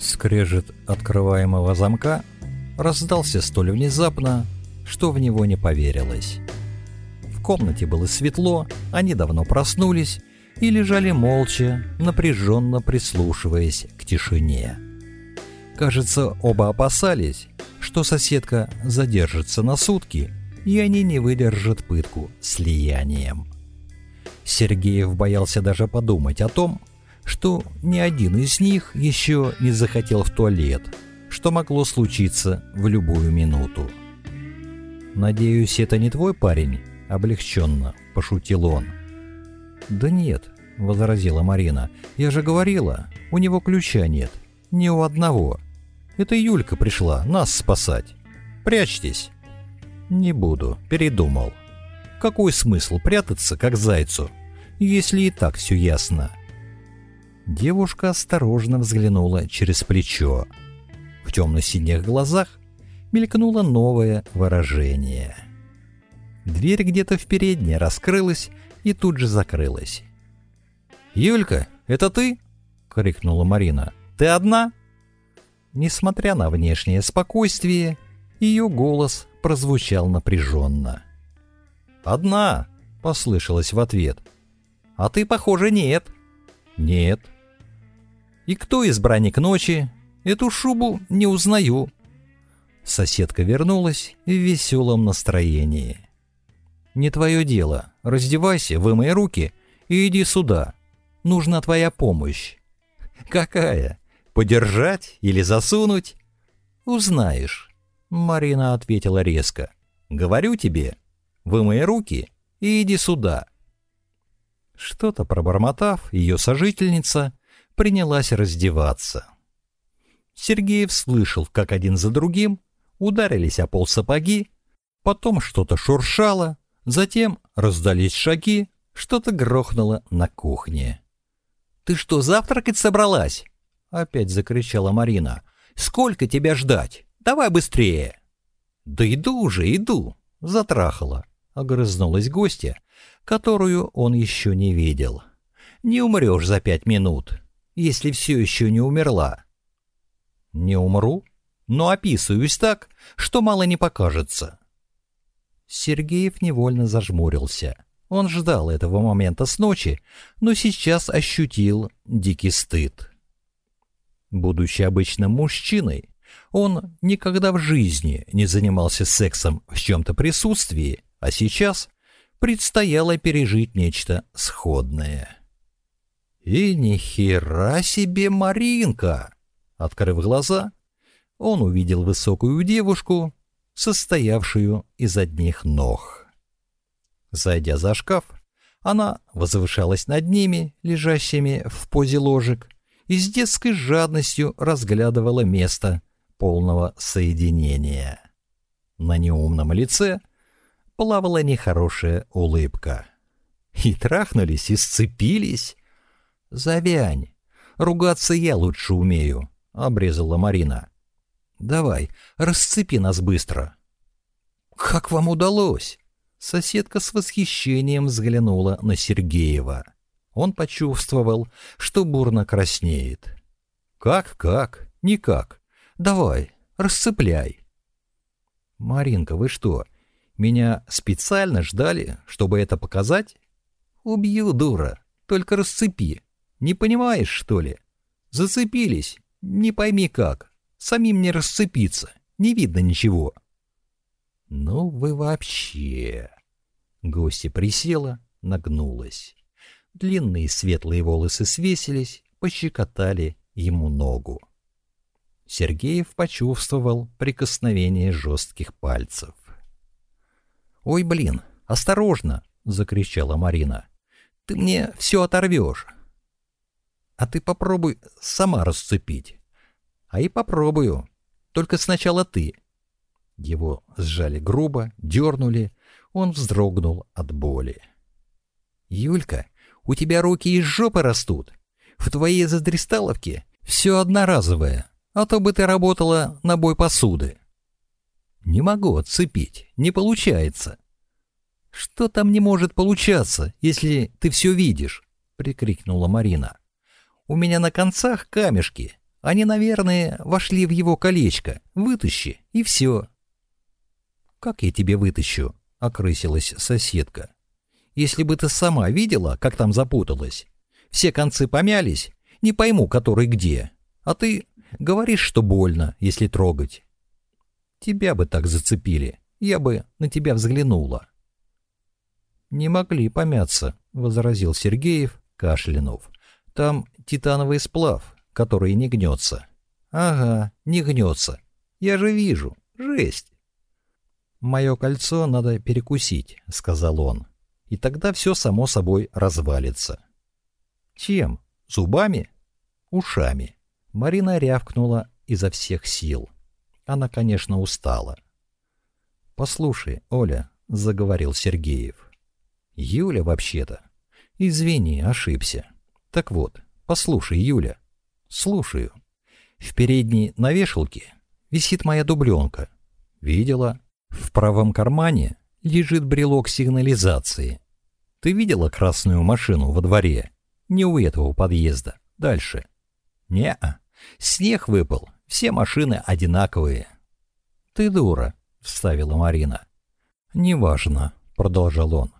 Скрежет открываемого замка раздался столь внезапно, что в него не поверилось. В комнате было светло, они давно проснулись и лежали молча, напряженно прислушиваясь к тишине. Кажется, оба опасались, что соседка задержится на сутки, и они не выдержат пытку слиянием. Сергеев боялся даже подумать о том, что ни один из них еще не захотел в туалет, что могло случиться в любую минуту. «Надеюсь, это не твой парень?» – облегченно пошутил он. «Да нет», – возразила Марина. «Я же говорила, у него ключа нет. Ни у одного. Это Юлька пришла нас спасать. Прячьтесь!» «Не буду, передумал. Какой смысл прятаться, как зайцу, если и так все ясно?» Девушка осторожно взглянула через плечо. В темно-синих глазах мелькнуло новое выражение. Дверь где-то в передней раскрылась и тут же закрылась. «Юлька, это ты?» — крикнула Марина. «Ты одна?» Несмотря на внешнее спокойствие, ее голос прозвучал напряженно. «Одна!» — послышалось в ответ. «А ты, похоже, нет». «Нет», и кто избранник ночи? Эту шубу не узнаю». Соседка вернулась в веселом настроении. «Не твое дело. Раздевайся, вымой руки и иди сюда. Нужна твоя помощь». «Какая? Подержать или засунуть?» «Узнаешь», — Марина ответила резко. «Говорю тебе, вымой руки и иди сюда». Что-то пробормотав, ее сожительница принялась раздеваться. Сергеев слышал, как один за другим ударились о пол сапоги, потом что-то шуршало, затем раздались шаги, что-то грохнуло на кухне. «Ты что, завтракать собралась?» — опять закричала Марина. «Сколько тебя ждать? Давай быстрее!» «Да иду уже, иду!» — затрахала, — огрызнулась гостья, которую он еще не видел. «Не умрешь за пять минут!» если все еще не умерла. Не умру, но описываюсь так, что мало не покажется. Сергеев невольно зажмурился. Он ждал этого момента с ночи, но сейчас ощутил дикий стыд. Будучи обычным мужчиной, он никогда в жизни не занимался сексом в чем-то присутствии, а сейчас предстояло пережить нечто сходное. И ни хера себе, Маринка! Открыв глаза, он увидел высокую девушку, состоявшую из одних ног. Зайдя за шкаф, она возвышалась над ними, лежащими в позе ложек, и с детской жадностью разглядывала место полного соединения. На неумном лице плавала нехорошая улыбка. И трахнулись, и сцепились, Завянь. Ругаться я лучше умею, — обрезала Марина. Давай, расцепи нас быстро. Как вам удалось? Соседка с восхищением взглянула на Сергеева. Он почувствовал, что бурно краснеет. Как, как? Никак. Давай, расцепляй. Маринка, вы что, меня специально ждали, чтобы это показать? Убью, дура, только расцепи. Не понимаешь, что ли? Зацепились, не пойми как. Самим не расцепиться, не видно ничего. Ну вы вообще... Гостья присела, нагнулась. Длинные светлые волосы свесились, пощекотали ему ногу. Сергеев почувствовал прикосновение жестких пальцев. «Ой, блин, осторожно!» — закричала Марина. «Ты мне все оторвешь!» а ты попробуй сама расцепить. А и попробую. Только сначала ты. Его сжали грубо, дернули. Он вздрогнул от боли. Юлька, у тебя руки из жопы растут. В твоей задресталовке все одноразовое, а то бы ты работала на бой посуды. Не могу отцепить, не получается. Что там не может получаться, если ты все видишь? прикрикнула Марина. У меня на концах камешки. Они, наверное, вошли в его колечко. Вытащи, и все. «Как я тебе вытащу?» — окрысилась соседка. «Если бы ты сама видела, как там запуталась. Все концы помялись, не пойму, который где. А ты говоришь, что больно, если трогать. Тебя бы так зацепили, я бы на тебя взглянула». «Не могли помяться», — возразил Сергеев, кашлянув. Там титановый сплав, который не гнется. Ага, не гнется. Я же вижу. Жесть. Мое кольцо надо перекусить, сказал он. И тогда все само собой развалится. Чем? Зубами? Ушами. Марина рявкнула изо всех сил. Она, конечно, устала. Послушай, Оля, заговорил Сергеев. Юля вообще-то. Извини, ошибся. Так вот, послушай, Юля. Слушаю. В передней на вешалке висит моя дубленка. Видела? В правом кармане лежит брелок сигнализации. Ты видела красную машину во дворе? Не у этого подъезда. Дальше. не -а. Снег выпал. Все машины одинаковые. Ты дура, вставила Марина. Неважно, продолжал он.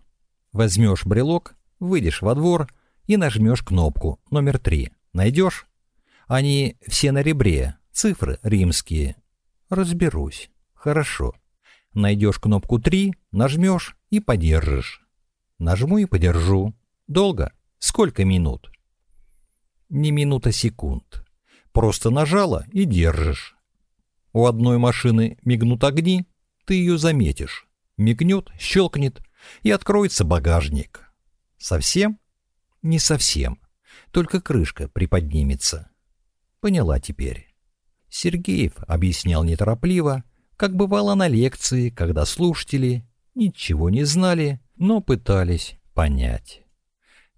Возьмешь брелок, выйдешь во двор — и нажмешь кнопку номер 3. Найдешь? Они все на ребре, цифры римские. Разберусь. Хорошо. Найдешь кнопку 3, нажмешь и подержишь. Нажму и подержу. Долго? Сколько минут? Не минута секунд. Просто нажала и держишь. У одной машины мигнут огни, ты ее заметишь. Мигнет, щелкнет и откроется багажник. Совсем не совсем. Только крышка приподнимется. Поняла теперь. Сергеев объяснял неторопливо, как бывало на лекции, когда слушатели ничего не знали, но пытались понять.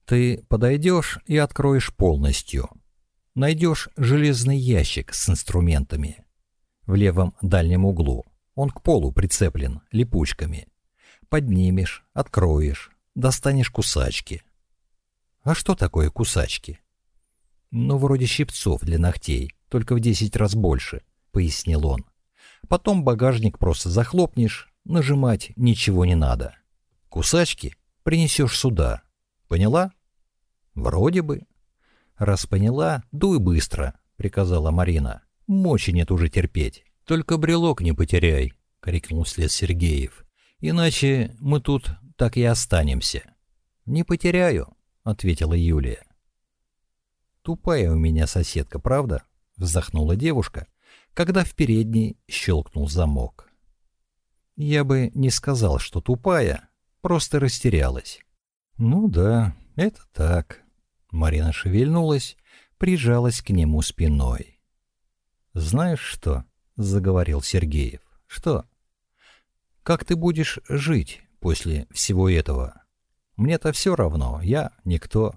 Ты подойдешь и откроешь полностью. Найдешь железный ящик с инструментами. В левом дальнем углу. Он к полу прицеплен липучками. Поднимешь, откроешь, достанешь кусачки — а что такое кусачки? Ну, вроде щипцов для ногтей, только в 10 раз больше, пояснил он. Потом багажник просто захлопнешь, нажимать ничего не надо. Кусачки принесешь сюда. Поняла? Вроде бы. Раз поняла, дуй быстро, приказала Марина. Мочи нет уже терпеть. Только брелок не потеряй, крикнул След Сергеев. Иначе мы тут так и останемся. Не потеряю, — ответила Юлия. «Тупая у меня соседка, правда?» — вздохнула девушка, когда в передней щелкнул замок. «Я бы не сказал, что тупая, просто растерялась». «Ну да, это так». Марина шевельнулась, прижалась к нему спиной. «Знаешь что?» — заговорил Сергеев. «Что?» «Как ты будешь жить после всего этого?» Мне-то все равно, я никто.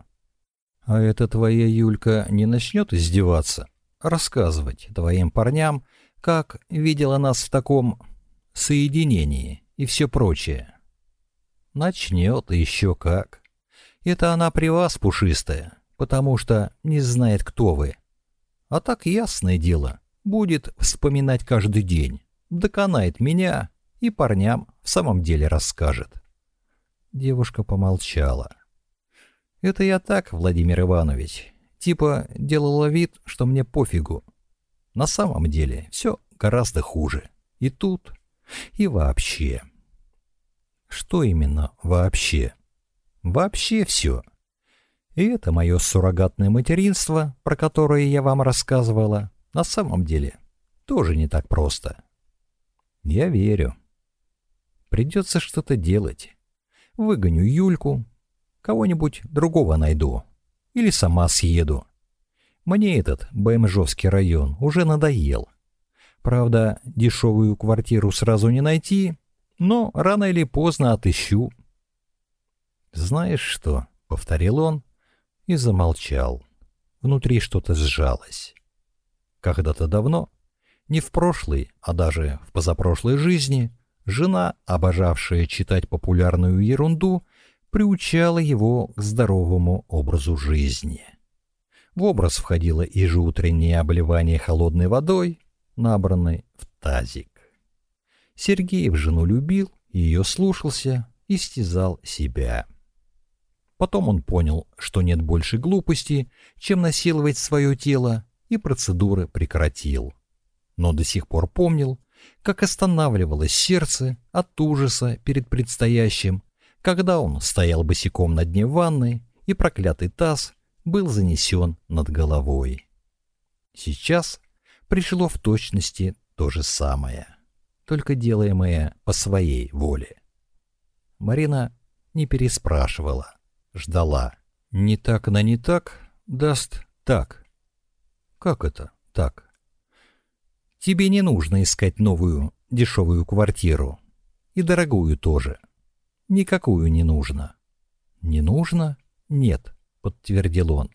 А эта твоя Юлька не начнет издеваться, рассказывать твоим парням, как видела нас в таком соединении и все прочее. Начнет еще как. Это она при вас пушистая, потому что не знает, кто вы. А так ясное дело, будет вспоминать каждый день, доконает меня и парням в самом деле расскажет девушка помолчала. «Это я так, Владимир Иванович. Типа делала вид, что мне пофигу. На самом деле все гораздо хуже. И тут, и вообще». «Что именно вообще?» «Вообще все». И это мое суррогатное материнство, про которое я вам рассказывала, на самом деле тоже не так просто. Я верю. Придется что-то делать выгоню Юльку, кого-нибудь другого найду. Или сама съеду. Мне этот БМЖовский район уже надоел. Правда, дешевую квартиру сразу не найти, но рано или поздно отыщу. «Знаешь что?» — повторил он и замолчал. Внутри что-то сжалось. Когда-то давно, не в прошлой, а даже в позапрошлой жизни — жена, обожавшая читать популярную ерунду, приучала его к здоровому образу жизни. В образ входило и же утреннее обливание холодной водой, набранной в тазик. Сергеев жену любил, ее слушался, и стезал себя. Потом он понял, что нет больше глупости, чем насиловать свое тело, и процедуры прекратил. Но до сих пор помнил, как останавливалось сердце от ужаса перед предстоящим, когда он стоял босиком на дне ванны и проклятый таз был занесен над головой. Сейчас пришло в точности то же самое, только делаемое по своей воле. Марина не переспрашивала, ждала. «Не так на не так даст так». «Как это так?» Тебе не нужно искать новую, дешевую квартиру. И дорогую тоже. Никакую не нужно. Не нужно? Нет, подтвердил он.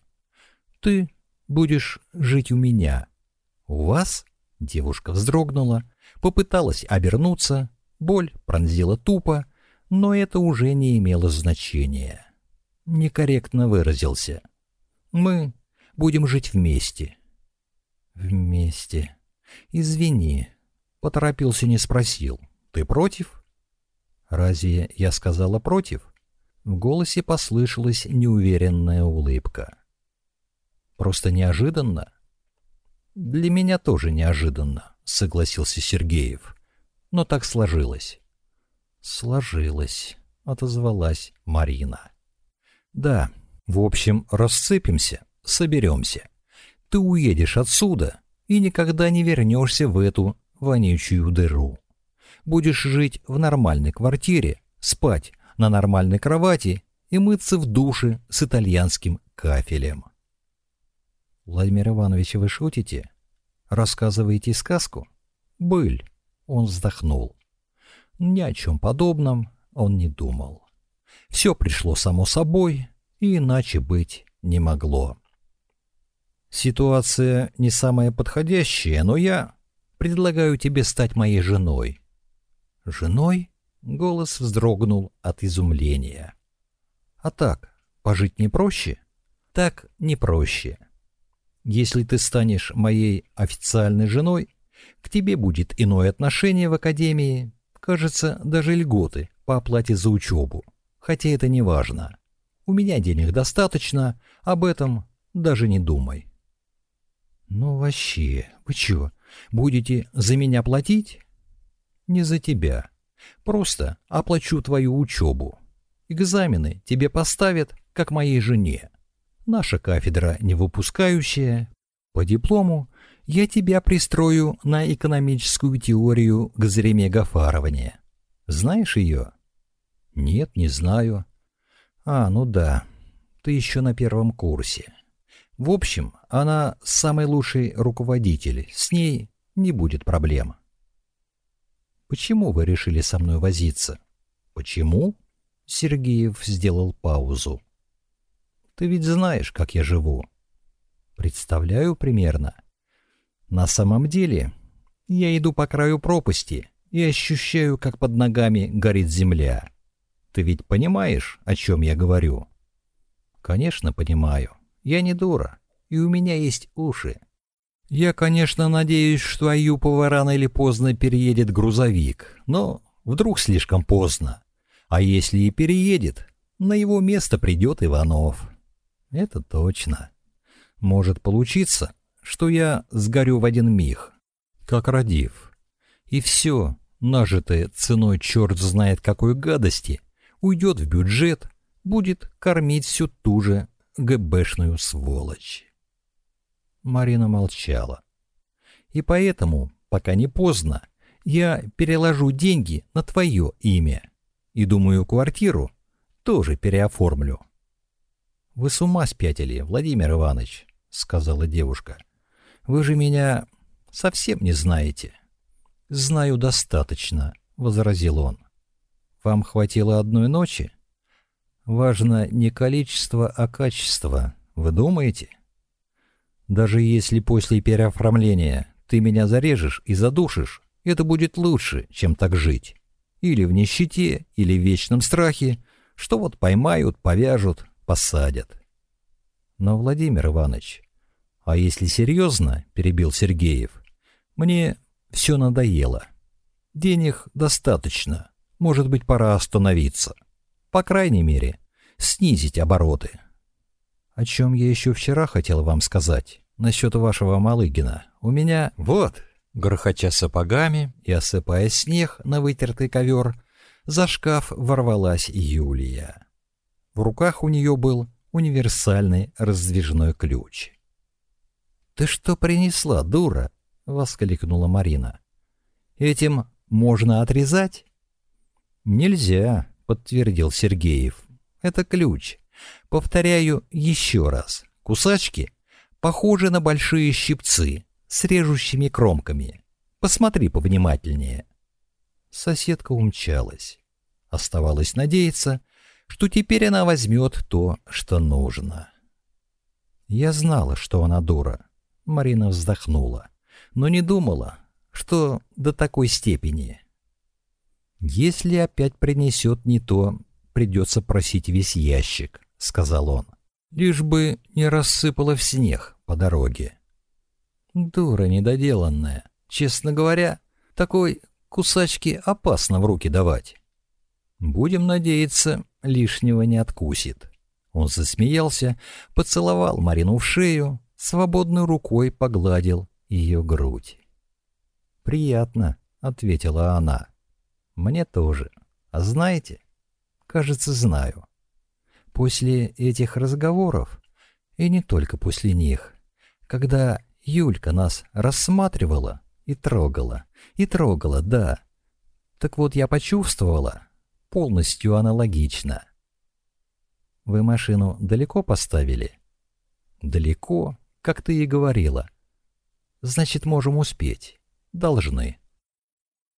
Ты будешь жить у меня. У вас? Девушка вздрогнула, попыталась обернуться, боль пронзила тупо, но это уже не имело значения. Некорректно выразился. Мы будем жить вместе. Вместе. «Извини», — поторопился не спросил. «Ты против?» «Разве я сказала против?» В голосе послышалась неуверенная улыбка. «Просто неожиданно?» «Для меня тоже неожиданно», — согласился Сергеев. «Но так сложилось». «Сложилось», — отозвалась Марина. «Да, в общем, расцепимся, соберемся. Ты уедешь отсюда, и никогда не вернешься в эту вонючую дыру. Будешь жить в нормальной квартире, спать на нормальной кровати и мыться в душе с итальянским кафелем. Владимир Иванович, вы шутите? Рассказываете сказку? Быль. Он вздохнул. Ни о чем подобном он не думал. Все пришло само собой, и иначе быть не могло. Ситуация не самая подходящая, но я предлагаю тебе стать моей женой. Женой? Голос вздрогнул от изумления. А так, пожить не проще? Так не проще. Если ты станешь моей официальной женой, к тебе будет иное отношение в академии, кажется, даже льготы по оплате за учебу. Хотя это не важно. У меня денег достаточно, об этом даже не думай. Ну вообще, вы чего? Будете за меня платить? Не за тебя. Просто оплачу твою учебу. Экзамены тебе поставят, как моей жене. Наша кафедра не выпускающая. По диплому я тебя пристрою на экономическую теорию к зреме Гафаровне. Знаешь ее? Нет, не знаю. А, ну да. Ты еще на первом курсе. В общем, она самый лучший руководитель. С ней не будет проблем. Почему вы решили со мной возиться? Почему? Сергеев сделал паузу. Ты ведь знаешь, как я живу. Представляю примерно. На самом деле, я иду по краю пропасти и ощущаю, как под ногами горит земля. Ты ведь понимаешь, о чем я говорю? Конечно, понимаю. Я не дура, и у меня есть уши. Я, конечно, надеюсь, что Аюпова рано или поздно переедет грузовик, но вдруг слишком поздно. А если и переедет, на его место придет Иванов. Это точно. Может получиться, что я сгорю в один миг, как родив. И все, нажитое ценой черт знает какой гадости, уйдет в бюджет, будет кормить всю ту же ГБшную сволочь. Марина молчала. И поэтому, пока не поздно, я переложу деньги на твое имя. И думаю, квартиру тоже переоформлю. Вы с ума спятили, Владимир Иванович, сказала девушка. Вы же меня совсем не знаете. Знаю достаточно, возразил он. Вам хватило одной ночи? Важно не количество, а качество. Вы думаете? Даже если после переоформления ты меня зарежешь и задушишь, это будет лучше, чем так жить. Или в нищете, или в вечном страхе, что вот поймают, повяжут, посадят. Но, Владимир Иванович, а если серьезно, перебил Сергеев, мне все надоело. Денег достаточно, может быть, пора остановиться по крайней мере, снизить обороты. О чем я еще вчера хотел вам сказать насчет вашего Малыгина. У меня... Вот, грохоча сапогами и осыпая снег на вытертый ковер, за шкаф ворвалась Юлия. В руках у нее был универсальный раздвижной ключ. «Ты что принесла, дура?» — воскликнула Марина. «Этим можно отрезать?» «Нельзя», подтвердил Сергеев. Это ключ. Повторяю еще раз. Кусачки похожи на большие щипцы с режущими кромками. Посмотри повнимательнее. Соседка умчалась. Оставалось надеяться, что теперь она возьмет то, что нужно. Я знала, что она дура. Марина вздохнула, но не думала, что до такой степени. «Если опять принесет не то, придется просить весь ящик», — сказал он. «Лишь бы не рассыпало в снег по дороге». «Дура недоделанная. Честно говоря, такой кусачки опасно в руки давать». «Будем надеяться, лишнего не откусит». Он засмеялся, поцеловал Марину в шею, свободной рукой погладил ее грудь. «Приятно», — ответила она. Мне тоже. А знаете? Кажется, знаю. После этих разговоров, и не только после них, когда Юлька нас рассматривала и трогала, и трогала, да. Так вот я почувствовала, полностью аналогично. Вы машину далеко поставили? Далеко, как ты и говорила. Значит, можем успеть. Должны.